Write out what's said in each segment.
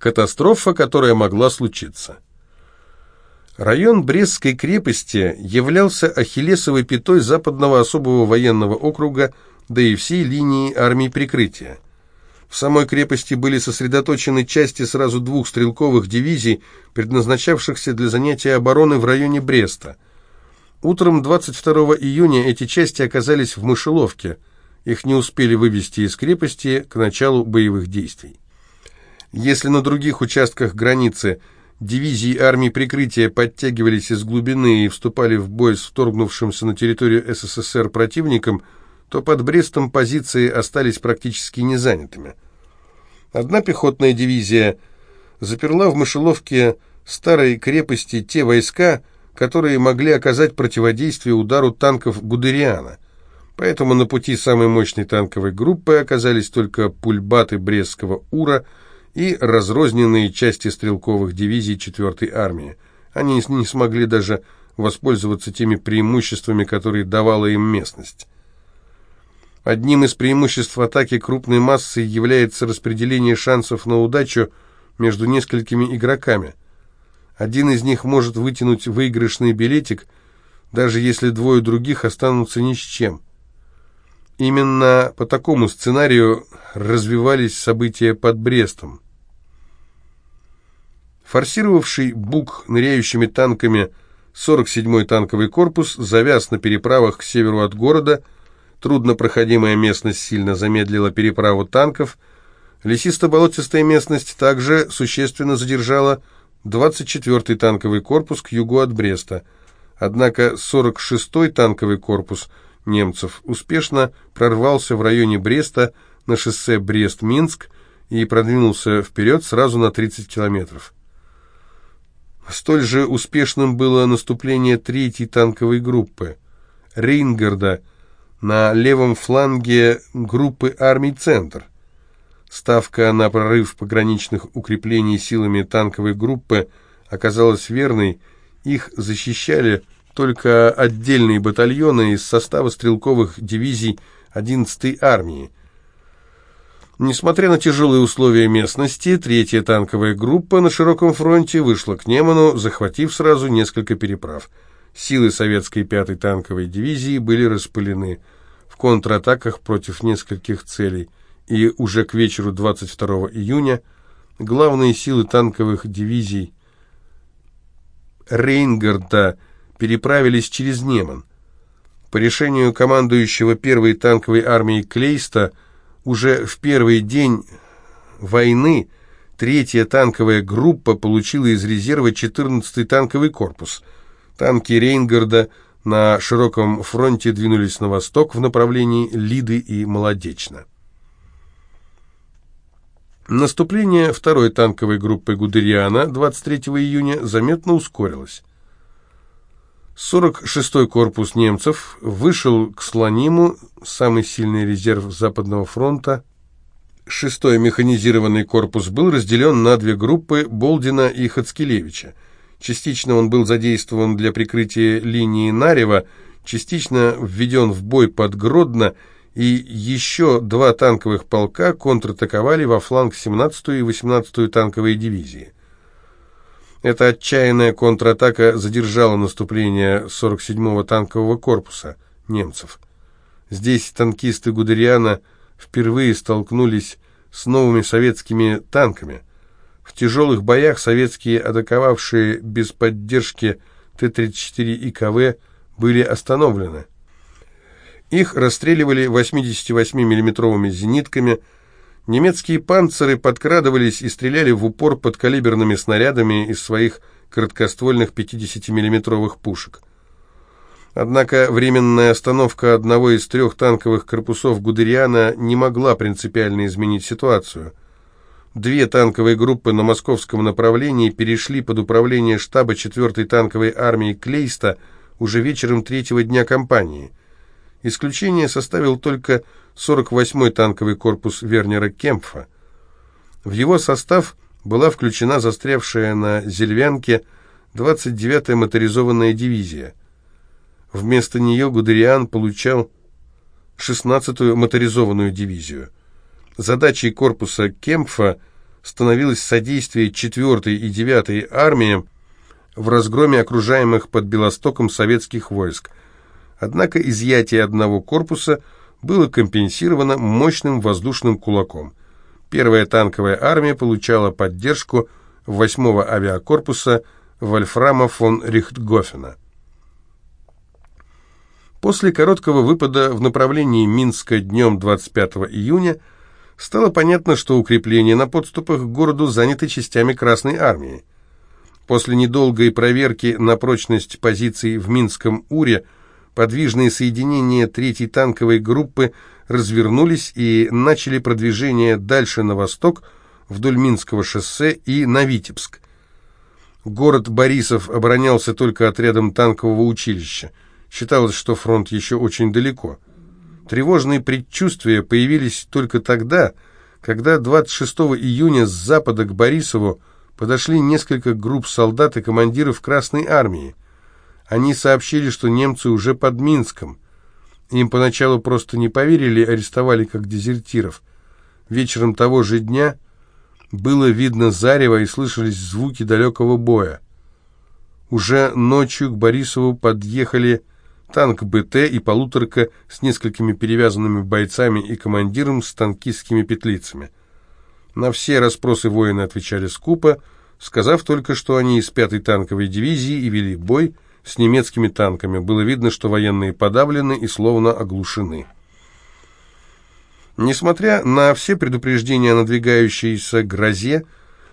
Катастрофа, которая могла случиться. Район Брестской крепости являлся ахиллесовой пятой западного особого военного округа, да и всей линии армии прикрытия. В самой крепости были сосредоточены части сразу двух стрелковых дивизий, предназначавшихся для занятия обороны в районе Бреста. Утром 22 июня эти части оказались в Мышеловке. Их не успели вывести из крепости к началу боевых действий. Если на других участках границы дивизии армии прикрытия подтягивались из глубины и вступали в бой с вторгнувшимся на территорию СССР противником – то под Брестом позиции остались практически незанятыми. Одна пехотная дивизия заперла в мышеловке старой крепости те войска, которые могли оказать противодействие удару танков Гудериана. Поэтому на пути самой мощной танковой группы оказались только пульбаты Брестского Ура и разрозненные части стрелковых дивизий 4-й армии. Они не смогли даже воспользоваться теми преимуществами, которые давала им местность. Одним из преимуществ атаки крупной массы является распределение шансов на удачу между несколькими игроками. Один из них может вытянуть выигрышный билетик, даже если двое других останутся ни с чем. Именно по такому сценарию развивались события под Брестом. Форсировавший Бук ныряющими танками 47-й танковый корпус завяз на переправах к северу от города – Труднопроходимая местность сильно замедлила переправу танков. Лесисто-болотистая местность также существенно задержала 24-й танковый корпус к югу от Бреста. Однако 46-й танковый корпус немцев успешно прорвался в районе Бреста на шоссе Брест-Минск и продвинулся вперед сразу на 30 километров. Столь же успешным было наступление третьей танковой группы Рейнгарда на левом фланге группы армий «Центр». Ставка на прорыв пограничных укреплений силами танковой группы оказалась верной, их защищали только отдельные батальоны из состава стрелковых дивизий 11-й армии. Несмотря на тяжелые условия местности, третья танковая группа на широком фронте вышла к Неману, захватив сразу несколько переправ – Силы советской 5-й танковой дивизии были распылены в контратаках против нескольких целей, и уже к вечеру 22 июня главные силы танковых дивизий Рейнгарда переправились через Неман. По решению командующего первой танковой армией Клейста уже в первый день войны третья танковая группа получила из резерва 14-й танковый корпус – Танки Рейнгарда на широком фронте двинулись на восток в направлении Лиды и Молодечно. Наступление второй танковой группы Гудериана 23 июня заметно ускорилось. 46-й корпус немцев вышел к Слониму, самый сильный резерв Западного фронта. 6-й механизированный корпус был разделен на две группы Болдина и Хацкелевича – Частично он был задействован для прикрытия линии Нарева, частично введен в бой под Гродно, и еще два танковых полка контратаковали во фланг 17-ю и 18-ю танковые дивизии. Эта отчаянная контратака задержала наступление 47-го танкового корпуса немцев. Здесь танкисты Гудериана впервые столкнулись с новыми советскими танками – в тяжелых боях советские, атаковавшие без поддержки Т-34 и КВ, были остановлены. Их расстреливали 88 миллиметровыми зенитками. Немецкие панциры подкрадывались и стреляли в упор подкалиберными снарядами из своих короткоствольных 50 миллиметровых пушек. Однако временная остановка одного из трех танковых корпусов Гудериана не могла принципиально изменить ситуацию – Две танковые группы на московском направлении перешли под управление штаба 4-й танковой армии Клейста уже вечером третьего дня кампании. Исключение составил только 48-й танковый корпус Вернера Кемпфа. В его состав была включена застрявшая на Зельвянке 29-я моторизованная дивизия. Вместо нее Гудериан получал 16-ю моторизованную дивизию – Задачей корпуса Кемпфа становилось содействие 4 и 9 армии в разгроме окружаемых под Белостоком советских войск. Однако изъятие одного корпуса было компенсировано мощным воздушным кулаком. Первая танковая армия получала поддержку 8-го авиакорпуса Вольфрама фон Рихтгофена. После короткого выпада в направлении Минска днем 25 июня стало понятно, что укрепления на подступах к городу заняты частями Красной Армии. После недолгой проверки на прочность позиций в Минском Уре подвижные соединения третьей танковой группы развернулись и начали продвижение дальше на восток, вдоль Минского шоссе и на Витебск. Город Борисов оборонялся только отрядом танкового училища. Считалось, что фронт еще очень далеко. Тревожные предчувствия появились только тогда, когда 26 июня с запада к Борисову подошли несколько групп солдат и командиров Красной Армии. Они сообщили, что немцы уже под Минском. Им поначалу просто не поверили, арестовали как дезертиров. Вечером того же дня было видно зарево и слышались звуки далекого боя. Уже ночью к Борисову подъехали танк БТ и полуторка с несколькими перевязанными бойцами и командиром с танкистскими петлицами. На все расспросы воины отвечали скупо, сказав только, что они из пятой танковой дивизии и вели бой с немецкими танками. Было видно, что военные подавлены и словно оглушены. Несмотря на все предупреждения о надвигающейся грозе,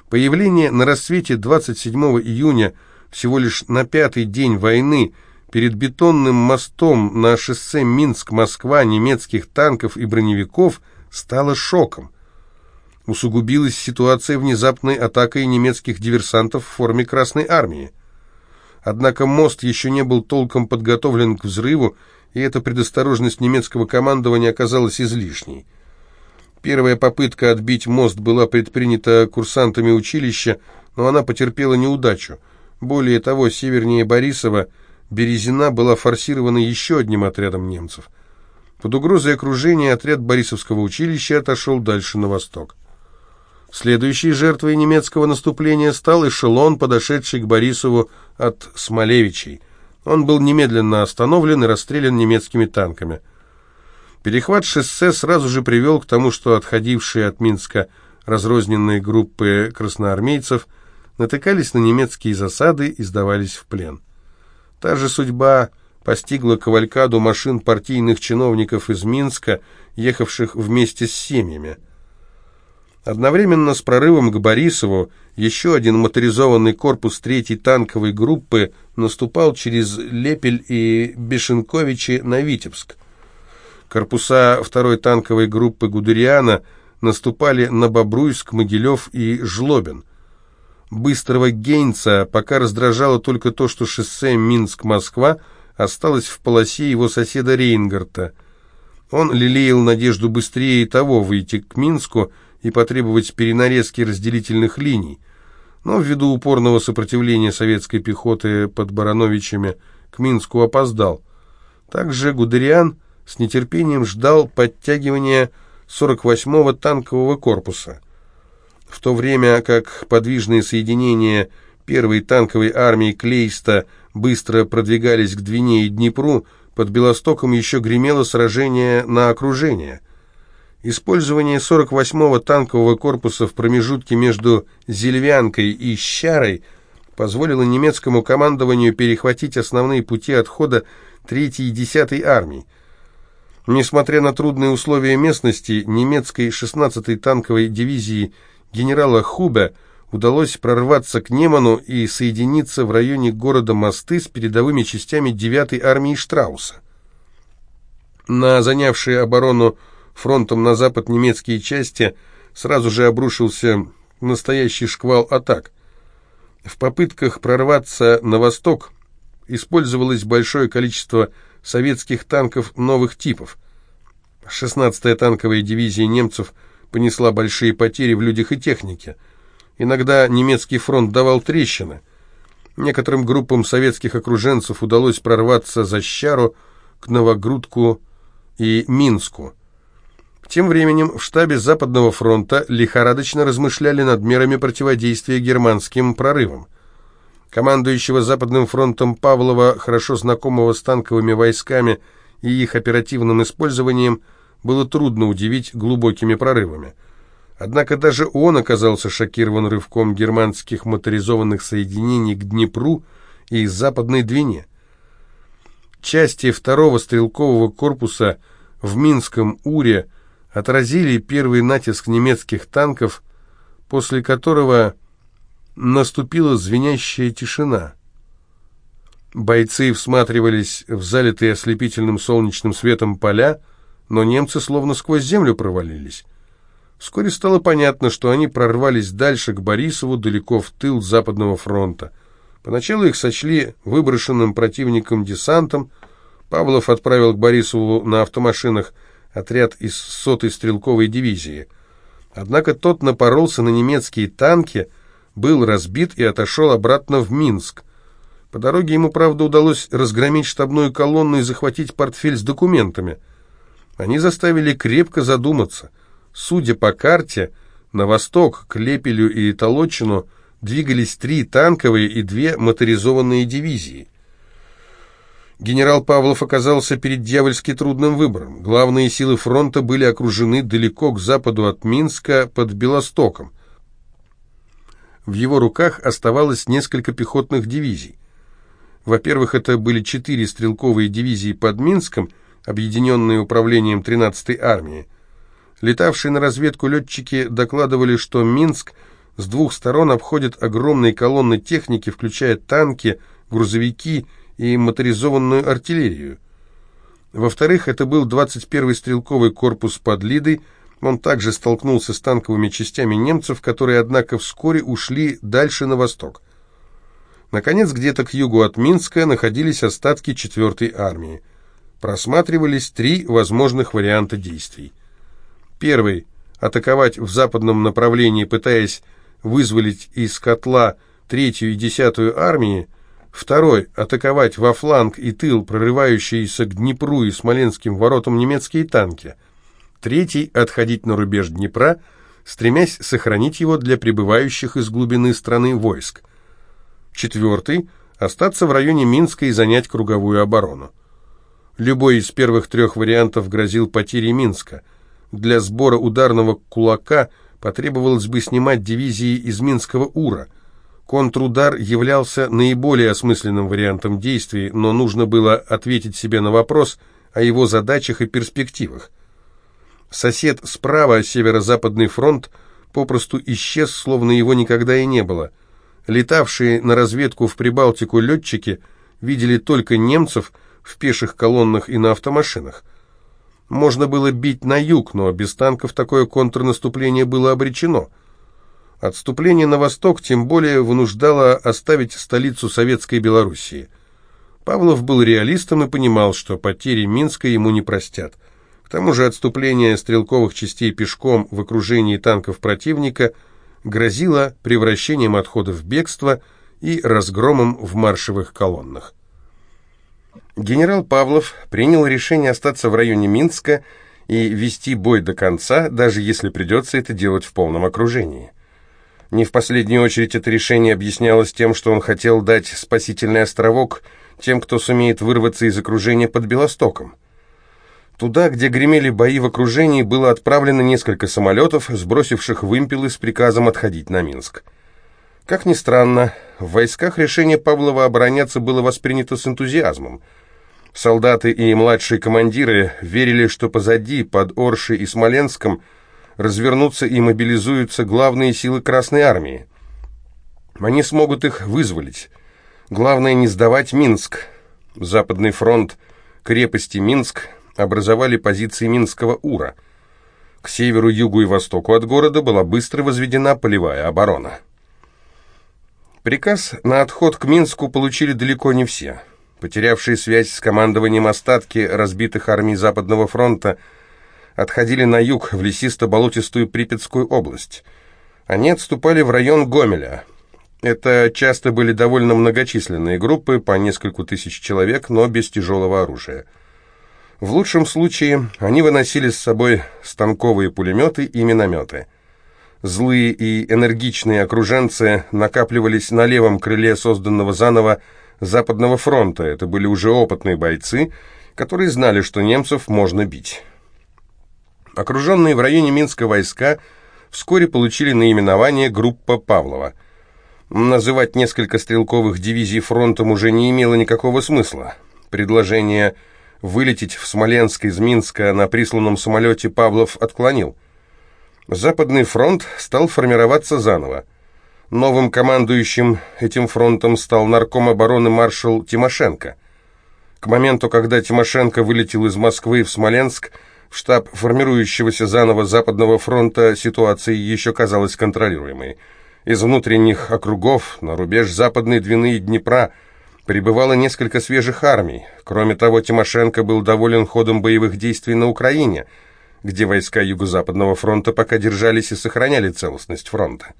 появление на рассвете 27 июня, всего лишь на пятый день войны, перед бетонным мостом на шоссе Минск-Москва немецких танков и броневиков стало шоком. Усугубилась ситуация внезапной атакой немецких диверсантов в форме Красной Армии. Однако мост еще не был толком подготовлен к взрыву, и эта предосторожность немецкого командования оказалась излишней. Первая попытка отбить мост была предпринята курсантами училища, но она потерпела неудачу. Более того, севернее Борисова – Березина была форсирована еще одним отрядом немцев. Под угрозой окружения отряд Борисовского училища отошел дальше на восток. Следующей жертвой немецкого наступления стал эшелон, подошедший к Борисову от Смолевичей. Он был немедленно остановлен и расстрелян немецкими танками. Перехват шоссе сразу же привел к тому, что отходившие от Минска разрозненные группы красноармейцев натыкались на немецкие засады и сдавались в плен. Та же судьба постигла кавалькаду машин партийных чиновников из Минска, ехавших вместе с семьями. Одновременно с прорывом к Борисову еще один моторизованный корпус третьей танковой группы наступал через Лепель и Бешенковичи на Витебск. Корпуса второй танковой группы Гудериана наступали на Бобруйск, Могилев и Жлобин. Быстрого Гейнца пока раздражало только то, что шоссе Минск-Москва осталось в полосе его соседа Рейнгарта. Он лелеял надежду быстрее того выйти к Минску и потребовать перенарезки разделительных линий. Но ввиду упорного сопротивления советской пехоты под Барановичами к Минску опоздал. Также Гудериан с нетерпением ждал подтягивания 48-го танкового корпуса – в то время как подвижные соединения первой танковой армии Клейста быстро продвигались к Двине и Днепру, под Белостоком еще гремело сражение на окружение. Использование 48-го танкового корпуса в промежутке между Зельвянкой и Щарой позволило немецкому командованию перехватить основные пути отхода 3-й и 10-й армий. Несмотря на трудные условия местности, немецкой 16-й танковой дивизии генерала Хубе удалось прорваться к Неману и соединиться в районе города Мосты с передовыми частями 9-й армии Штрауса. На занявшие оборону фронтом на запад немецкие части сразу же обрушился настоящий шквал атак. В попытках прорваться на восток использовалось большое количество советских танков новых типов. 16-я танковая дивизия немцев – понесла большие потери в людях и технике. Иногда немецкий фронт давал трещины. Некоторым группам советских окруженцев удалось прорваться за Щару к Новогрудку и Минску. Тем временем в штабе Западного фронта лихорадочно размышляли над мерами противодействия германским прорывам. Командующего Западным фронтом Павлова, хорошо знакомого с танковыми войсками и их оперативным использованием, было трудно удивить глубокими прорывами. Однако даже он оказался шокирован рывком германских моторизованных соединений к Днепру и Западной Двине. Части второго стрелкового корпуса в Минском Уре отразили первый натиск немецких танков, после которого наступила звенящая тишина. Бойцы всматривались в залитые ослепительным солнечным светом поля, но немцы словно сквозь землю провалились. Вскоре стало понятно, что они прорвались дальше к Борисову, далеко в тыл Западного фронта. Поначалу их сочли выброшенным противником десантом. Павлов отправил к Борисову на автомашинах отряд из сотой стрелковой дивизии. Однако тот напоролся на немецкие танки, был разбит и отошел обратно в Минск. По дороге ему, правда, удалось разгромить штабную колонну и захватить портфель с документами. Они заставили крепко задуматься. Судя по карте, на восток, к Лепелю и Толочину, двигались три танковые и две моторизованные дивизии. Генерал Павлов оказался перед дьявольски трудным выбором. Главные силы фронта были окружены далеко к западу от Минска под Белостоком. В его руках оставалось несколько пехотных дивизий. Во-первых, это были четыре стрелковые дивизии под Минском, объединенные управлением 13-й армии. Летавшие на разведку летчики докладывали, что Минск с двух сторон обходит огромные колонны техники, включая танки, грузовики и моторизованную артиллерию. Во-вторых, это был 21-й стрелковый корпус под Лидой, он также столкнулся с танковыми частями немцев, которые, однако, вскоре ушли дальше на восток. Наконец, где-то к югу от Минска находились остатки 4-й армии. Просматривались три возможных варианта действий. Первый – атаковать в западном направлении, пытаясь вызволить из котла третью и десятую армии, Второй – атаковать во фланг и тыл прорывающиеся к Днепру и Смоленским воротам немецкие танки. Третий – отходить на рубеж Днепра, стремясь сохранить его для прибывающих из глубины страны войск. Четвертый – остаться в районе Минска и занять круговую оборону. Любой из первых трех вариантов грозил потерей Минска. Для сбора ударного кулака потребовалось бы снимать дивизии из Минского Ура – Контрудар являлся наиболее осмысленным вариантом действий, но нужно было ответить себе на вопрос о его задачах и перспективах. Сосед справа, северо-западный фронт, попросту исчез, словно его никогда и не было. Летавшие на разведку в Прибалтику летчики видели только немцев в пеших колоннах и на автомашинах. Можно было бить на юг, но без танков такое контрнаступление было обречено – Отступление на восток тем более вынуждало оставить столицу Советской Белоруссии. Павлов был реалистом и понимал, что потери Минска ему не простят. К тому же отступление стрелковых частей пешком в окружении танков противника грозило превращением отхода в бегство и разгромом в маршевых колоннах. Генерал Павлов принял решение остаться в районе Минска и вести бой до конца, даже если придется это делать в полном окружении. Не в последнюю очередь это решение объяснялось тем, что он хотел дать спасительный островок тем, кто сумеет вырваться из окружения под Белостоком. Туда, где гремели бои в окружении, было отправлено несколько самолетов, сбросивших вымпелы с приказом отходить на Минск. Как ни странно, в войсках решение Павлова обороняться было воспринято с энтузиазмом. Солдаты и младшие командиры верили, что позади, под Оршей и Смоленском, развернутся и мобилизуются главные силы Красной Армии. Они смогут их вызволить. Главное не сдавать Минск. Западный фронт крепости Минск образовали позиции Минского Ура. К северу, югу и востоку от города была быстро возведена полевая оборона. Приказ на отход к Минску получили далеко не все. Потерявшие связь с командованием остатки разбитых армий Западного фронта – отходили на юг, в лесисто-болотистую Припятскую область. Они отступали в район Гомеля. Это часто были довольно многочисленные группы, по нескольку тысяч человек, но без тяжелого оружия. В лучшем случае они выносили с собой станковые пулеметы и минометы. Злые и энергичные окруженцы накапливались на левом крыле созданного заново Западного фронта. Это были уже опытные бойцы, которые знали, что немцев можно бить. Окруженные в районе Минска войска вскоре получили наименование «Группа Павлова». Называть несколько стрелковых дивизий фронтом уже не имело никакого смысла. Предложение вылететь в Смоленск из Минска на присланном самолете Павлов отклонил. Западный фронт стал формироваться заново. Новым командующим этим фронтом стал нарком обороны маршал Тимошенко. К моменту, когда Тимошенко вылетел из Москвы в Смоленск, в штаб формирующегося заново Западного фронта ситуация еще казалась контролируемой. Из внутренних округов на рубеж Западной Двины и Днепра – прибывало несколько свежих армий. Кроме того, Тимошенко был доволен ходом боевых действий на Украине, где войска Юго-Западного фронта пока держались и сохраняли целостность фронта.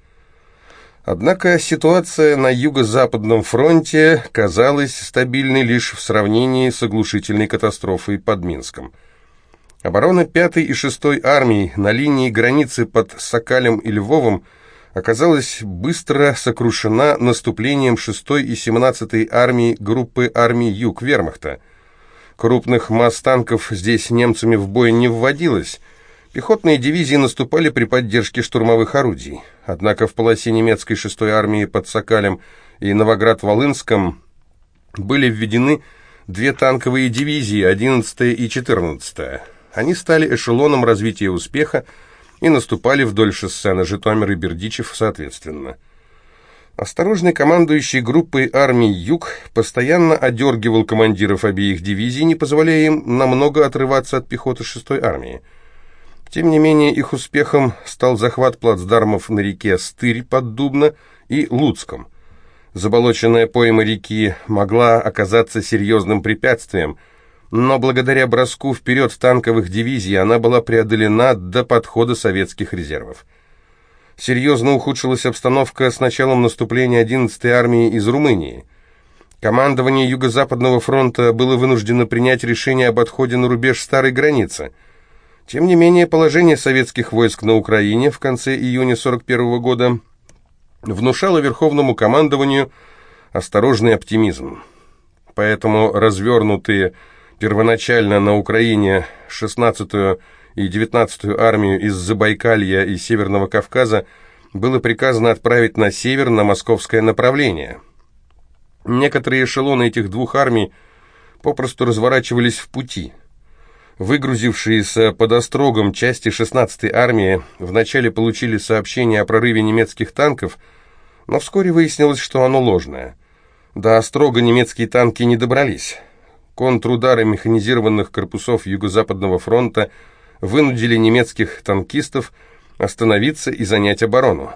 Однако ситуация на Юго-Западном фронте казалась стабильной лишь в сравнении с оглушительной катастрофой под Минском. Оборона 5-й и 6-й армий на линии границы под Сокалем и Львовом – оказалась быстро сокрушена наступлением 6-й и 17-й армии группы армий Юг Вермахта. Крупных масс танков здесь немцами в бой не вводилось. Пехотные дивизии наступали при поддержке штурмовых орудий. Однако в полосе немецкой 6-й армии под Сокалем и Новоград-Волынском были введены две танковые дивизии, 11-я и 14-я. Они стали эшелоном развития успеха, и наступали вдоль шоссе на Житомир и Бердичев соответственно. Осторожный командующий группой армий «Юг» постоянно одергивал командиров обеих дивизий, не позволяя им намного отрываться от пехоты 6-й армии. Тем не менее, их успехом стал захват плацдармов на реке Стырь под Дубно и Луцком. Заболоченная пойма реки могла оказаться серьезным препятствием – но благодаря броску вперед танковых дивизий она была преодолена до подхода советских резервов. Серьезно ухудшилась обстановка с началом наступления 11-й армии из Румынии. Командование Юго-Западного фронта было вынуждено принять решение об отходе на рубеж старой границы. Тем не менее, положение советских войск на Украине в конце июня 41 года внушало Верховному командованию осторожный оптимизм. Поэтому развернутые Первоначально на Украине 16-ю и 19-ю армию из Забайкалья и Северного Кавказа было приказано отправить на север на московское направление. Некоторые эшелоны этих двух армий попросту разворачивались в пути. Выгрузившиеся под Острогом части 16-й армии вначале получили сообщение о прорыве немецких танков, но вскоре выяснилось, что оно ложное. До Острога немецкие танки не добрались. Контрудары механизированных корпусов Юго-Западного фронта вынудили немецких танкистов остановиться и занять оборону.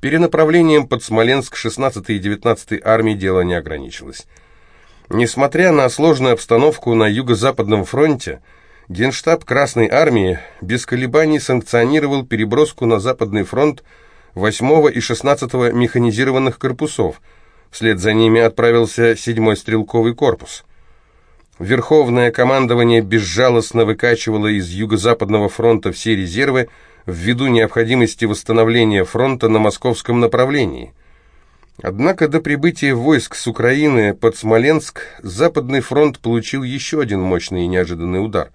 Перенаправлением под Смоленск 16-й и 19-й армии дело не ограничилось. Несмотря на сложную обстановку на Юго-Западном фронте, Генштаб Красной Армии без колебаний санкционировал переброску на Западный фронт 8-го и 16-го механизированных корпусов – Вслед за ними отправился седьмой стрелковый корпус. Верховное командование безжалостно выкачивало из Юго-Западного фронта все резервы ввиду необходимости восстановления фронта на московском направлении. Однако до прибытия войск с Украины под Смоленск Западный фронт получил еще один мощный и неожиданный удар.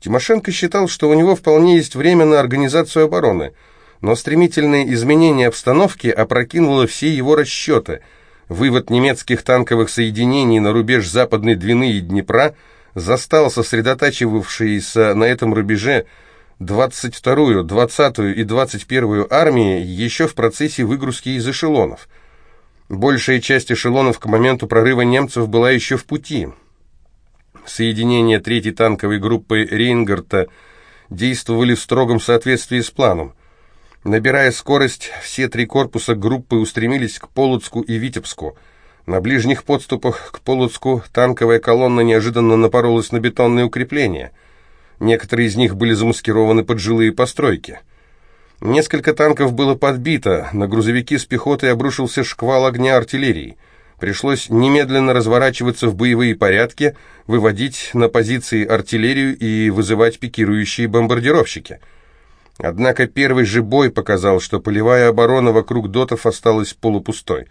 Тимошенко считал, что у него вполне есть время на организацию обороны – но стремительное изменение обстановки опрокинуло все его расчеты. Вывод немецких танковых соединений на рубеж Западной Двины и Днепра застал сосредотачивавшиеся на этом рубеже 22-ю, 20-ю и 21-ю армии еще в процессе выгрузки из эшелонов. Большая часть эшелонов к моменту прорыва немцев была еще в пути. Соединения 3-й танковой группы Рейнгарта действовали в строгом соответствии с планом. Набирая скорость, все три корпуса группы устремились к Полоцку и Витебску. На ближних подступах к Полоцку танковая колонна неожиданно напоролась на бетонные укрепления. Некоторые из них были замаскированы под жилые постройки. Несколько танков было подбито, на грузовики с пехотой обрушился шквал огня артиллерии. Пришлось немедленно разворачиваться в боевые порядки, выводить на позиции артиллерию и вызывать пикирующие бомбардировщики. Однако первый же бой показал, что полевая оборона вокруг дотов осталась полупустой.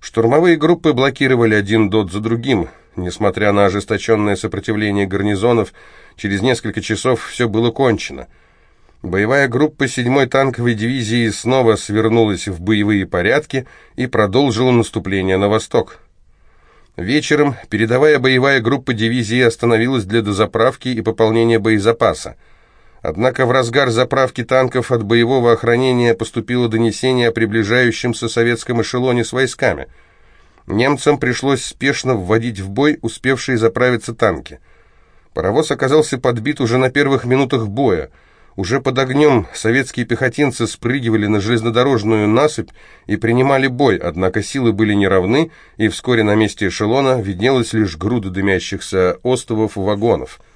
Штурмовые группы блокировали один дот за другим. Несмотря на ожесточенное сопротивление гарнизонов, через несколько часов все было кончено. Боевая группа 7-й танковой дивизии снова свернулась в боевые порядки и продолжила наступление на восток. Вечером передовая боевая группа дивизии остановилась для дозаправки и пополнения боезапаса. Однако в разгар заправки танков от боевого охранения поступило донесение о приближающемся советском эшелоне с войсками. Немцам пришлось спешно вводить в бой успевшие заправиться танки. Паровоз оказался подбит уже на первых минутах боя. Уже под огнем советские пехотинцы спрыгивали на железнодорожную насыпь и принимали бой, однако силы были неравны, и вскоре на месте эшелона виднелась лишь груда дымящихся остовов вагонов –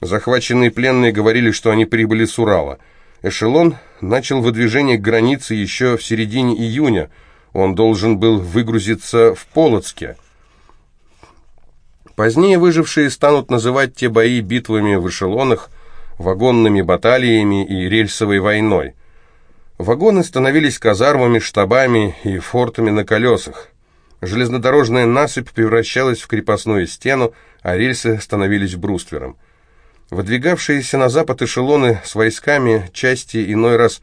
Захваченные пленные говорили, что они прибыли с Урала. Эшелон начал выдвижение к границе еще в середине июня. Он должен был выгрузиться в Полоцке. Позднее выжившие станут называть те бои битвами в эшелонах, вагонными баталиями и рельсовой войной. Вагоны становились казармами, штабами и фортами на колесах. Железнодорожная насыпь превращалась в крепостную стену, а рельсы становились бруствером. Выдвигавшиеся на запад эшелоны с войсками части иной раз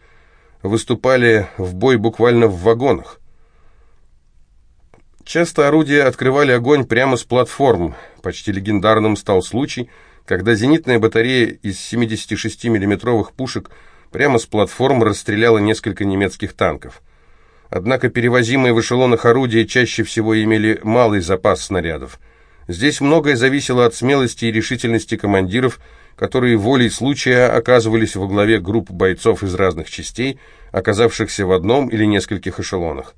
выступали в бой буквально в вагонах. Часто орудия открывали огонь прямо с платформ. Почти легендарным стал случай, когда зенитная батарея из 76 миллиметровых пушек прямо с платформ расстреляла несколько немецких танков. Однако перевозимые в эшелонах орудия чаще всего имели малый запас снарядов. Здесь многое зависело от смелости и решительности командиров, которые волей случая оказывались во главе групп бойцов из разных частей, оказавшихся в одном или нескольких эшелонах.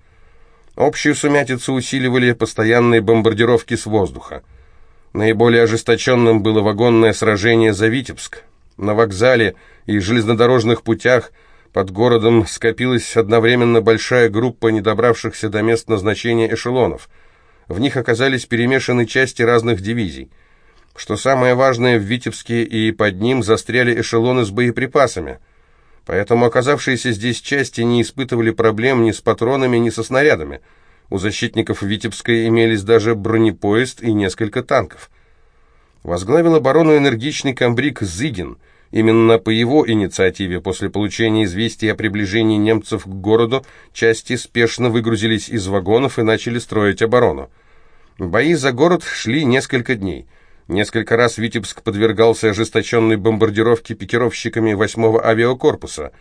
Общую сумятицу усиливали постоянные бомбардировки с воздуха. Наиболее ожесточенным было вагонное сражение за Витебск. На вокзале и железнодорожных путях под городом скопилась одновременно большая группа недобравшихся до мест назначения эшелонов – в них оказались перемешаны части разных дивизий. Что самое важное, в Витебске и под ним застряли эшелоны с боеприпасами. Поэтому оказавшиеся здесь части не испытывали проблем ни с патронами, ни со снарядами. У защитников Витебска имелись даже бронепоезд и несколько танков. Возглавил оборону энергичный комбриг Зыгин – Именно по его инициативе после получения известия о приближении немцев к городу части спешно выгрузились из вагонов и начали строить оборону. Бои за город шли несколько дней. Несколько раз Витебск подвергался ожесточенной бомбардировке пикировщиками 8-го авиакорпуса.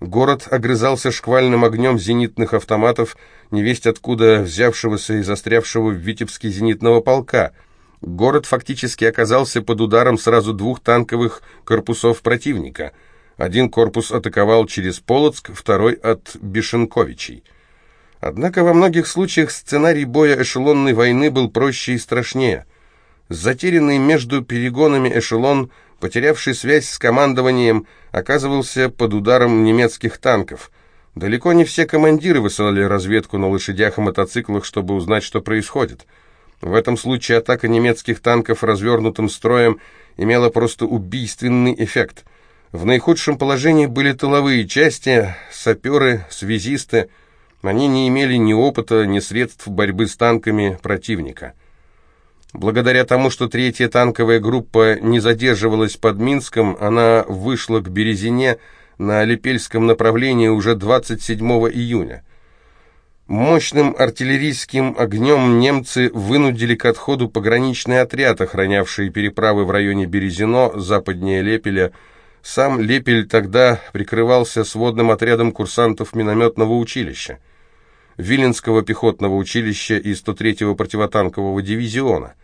Город огрызался шквальным огнем зенитных автоматов, невесть откуда взявшегося и застрявшего в Витебске зенитного полка – Город фактически оказался под ударом сразу двух танковых корпусов противника. Один корпус атаковал через Полоцк, второй от Бешенковичей. Однако во многих случаях сценарий боя эшелонной войны был проще и страшнее. Затерянный между перегонами эшелон, потерявший связь с командованием, оказывался под ударом немецких танков. Далеко не все командиры высылали разведку на лошадях и мотоциклах, чтобы узнать, что происходит – в этом случае атака немецких танков развернутым строем имела просто убийственный эффект. В наихудшем положении были тыловые части, саперы, связисты. Они не имели ни опыта, ни средств борьбы с танками противника. Благодаря тому, что третья танковая группа не задерживалась под Минском, она вышла к Березине на Лепельском направлении уже 27 июня. Мощным артиллерийским огнем немцы вынудили к отходу пограничный отряд, охранявший переправы в районе Березино, западнее Лепеля. Сам Лепель тогда прикрывался сводным отрядом курсантов минометного училища, Виленского пехотного училища и 103-го противотанкового дивизиона.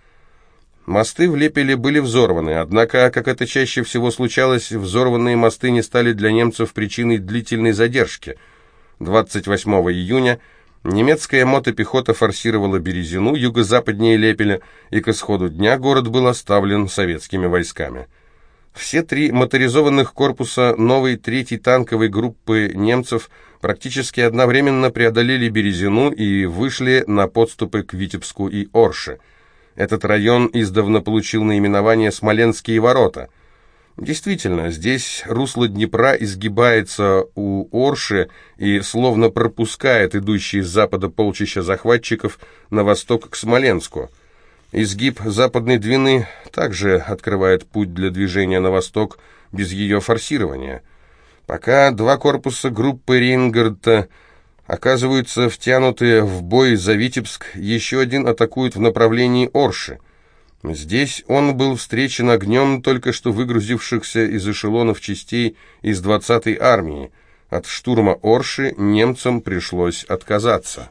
Мосты в Лепеле были взорваны, однако, как это чаще всего случалось, взорванные мосты не стали для немцев причиной длительной задержки. 28 июня Немецкая мотопехота форсировала Березину, юго-западнее Лепеля, и к исходу дня город был оставлен советскими войсками. Все три моторизованных корпуса новой третьей танковой группы немцев практически одновременно преодолели Березину и вышли на подступы к Витебску и Орше. Этот район издавна получил наименование «Смоленские ворота». Действительно, здесь русло Днепра изгибается у Орши и словно пропускает идущие с запада полчища захватчиков на восток к Смоленску. Изгиб западной Двины также открывает путь для движения на восток без ее форсирования. Пока два корпуса группы Рингарта оказываются втянутые в бой за Витебск, еще один атакует в направлении Орши – Здесь он был встречен огнем только что выгрузившихся из эшелонов частей из 20-й армии. От штурма Орши немцам пришлось отказаться.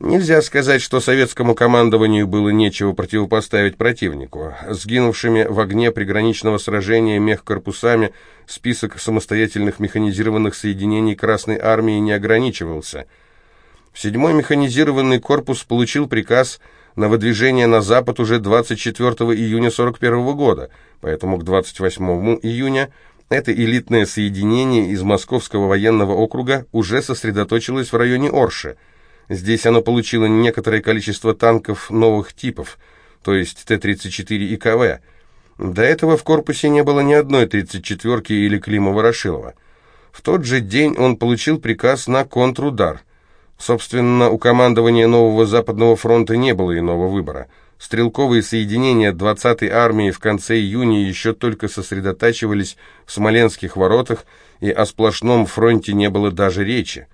Нельзя сказать, что советскому командованию было нечего противопоставить противнику. Сгинувшими в огне приграничного сражения мехкорпусами список самостоятельных механизированных соединений Красной Армии не ограничивался. Седьмой механизированный корпус получил приказ – на выдвижение на запад уже 24 июня 41 года, поэтому к 28 июня это элитное соединение из Московского военного округа уже сосредоточилось в районе Орши. Здесь оно получило некоторое количество танков новых типов, то есть Т-34 и КВ. До этого в корпусе не было ни одной 34-ки или Климова-Ворошилова. В тот же день он получил приказ на контрудар – Собственно, у командования нового Западного фронта не было иного выбора. Стрелковые соединения 20-й армии в конце июня еще только сосредотачивались в Смоленских воротах, и о сплошном фронте не было даже речи.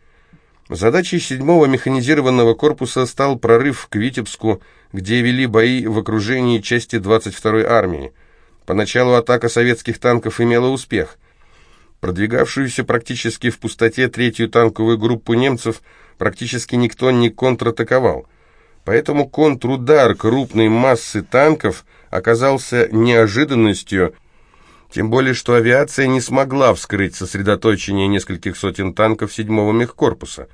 Задачей 7-го механизированного корпуса стал прорыв к Витебску, где вели бои в окружении части 22-й армии. Поначалу атака советских танков имела успех. Продвигавшуюся практически в пустоте третью танковую группу немцев – практически никто не контратаковал. Поэтому контрудар крупной массы танков оказался неожиданностью, тем более что авиация не смогла вскрыть сосредоточение нескольких сотен танков седьмого мехкорпуса.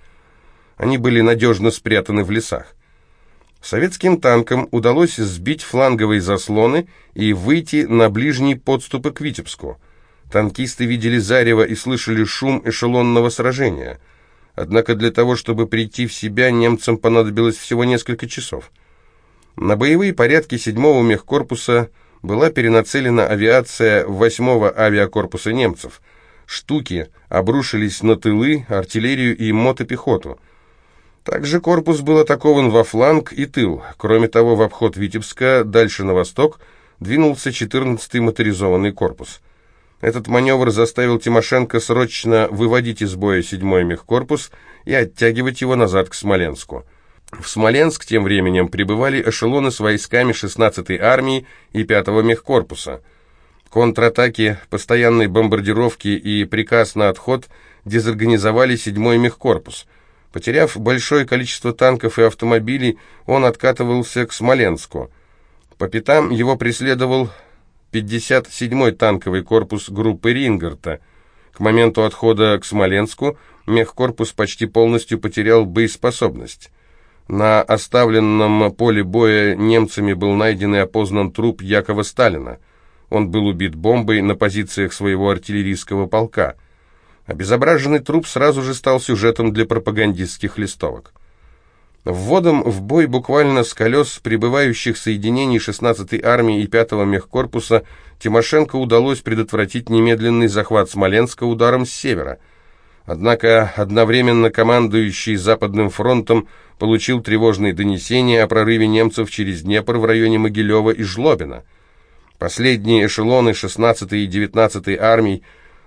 Они были надежно спрятаны в лесах. Советским танкам удалось сбить фланговые заслоны и выйти на ближние подступы к Витебску. Танкисты видели зарево и слышали шум эшелонного сражения – Однако для того, чтобы прийти в себя, немцам понадобилось всего несколько часов. На боевые порядки 7-го мехкорпуса была перенацелена авиация 8-го авиакорпуса немцев. Штуки обрушились на тылы, артиллерию и мотопехоту. Также корпус был атакован во фланг и тыл. Кроме того, в обход Витебска, дальше на восток, двинулся 14-й моторизованный корпус. Этот маневр заставил Тимошенко срочно выводить из боя седьмой мехкорпус и оттягивать его назад к Смоленску. В Смоленск тем временем прибывали эшелоны с войсками 16-й армии и 5-го мехкорпуса. Контратаки, постоянные бомбардировки и приказ на отход дезорганизовали 7-й мехкорпус. Потеряв большое количество танков и автомобилей, он откатывался к Смоленску. По пятам его преследовал 57-й танковый корпус группы Рингарта. К моменту отхода к Смоленску мехкорпус почти полностью потерял боеспособность. На оставленном поле боя немцами был найден и опознан труп Якова Сталина. Он был убит бомбой на позициях своего артиллерийского полка. Обезображенный труп сразу же стал сюжетом для пропагандистских листовок. Вводом в бой буквально с колес прибывающих соединений 16-й армии и 5-го мехкорпуса Тимошенко удалось предотвратить немедленный захват Смоленска ударом с севера. Однако одновременно командующий Западным фронтом получил тревожные донесения о прорыве немцев через Днепр в районе Могилева и Жлобина. Последние эшелоны 16-й и 19-й армий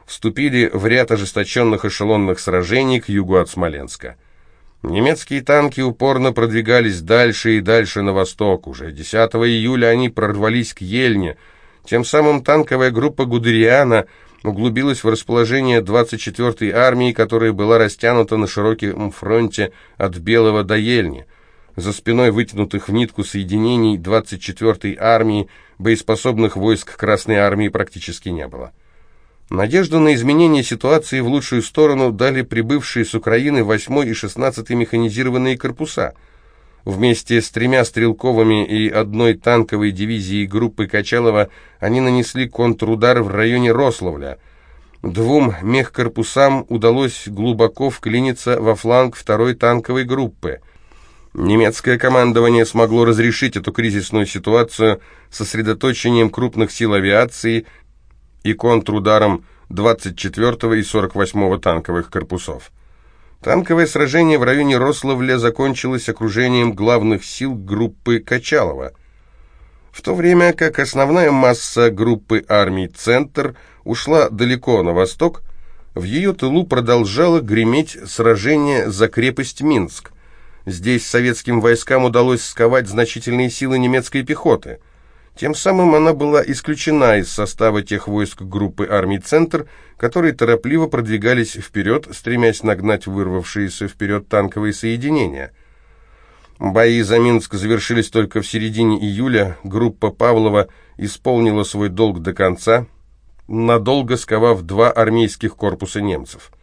вступили в ряд ожесточенных эшелонных сражений к югу от Смоленска. Немецкие танки упорно продвигались дальше и дальше на восток. Уже 10 июля они прорвались к Ельне. Тем самым танковая группа Гудериана углубилась в расположение 24-й армии, которая была растянута на широком фронте от Белого до Ельни. За спиной вытянутых в нитку соединений 24-й армии боеспособных войск Красной армии практически не было. Надежду на изменение ситуации в лучшую сторону дали прибывшие с Украины 8 и 16 механизированные корпуса. Вместе с тремя стрелковыми и одной танковой дивизией группы Качалова они нанесли контрудар в районе Рославля. Двум мехкорпусам удалось глубоко вклиниться во фланг второй танковой группы. Немецкое командование смогло разрешить эту кризисную ситуацию сосредоточением крупных сил авиации и контрударом 24 и 48 танковых корпусов. Танковое сражение в районе Рославля закончилось окружением главных сил группы Качалова. В то время как основная масса группы армий «Центр» ушла далеко на восток, в ее тылу продолжало греметь сражение за крепость Минск. Здесь советским войскам удалось сковать значительные силы немецкой пехоты – тем самым она была исключена из состава тех войск группы армий «Центр», которые торопливо продвигались вперед, стремясь нагнать вырвавшиеся вперед танковые соединения. Бои за Минск завершились только в середине июля. Группа Павлова исполнила свой долг до конца, надолго сковав два армейских корпуса немцев –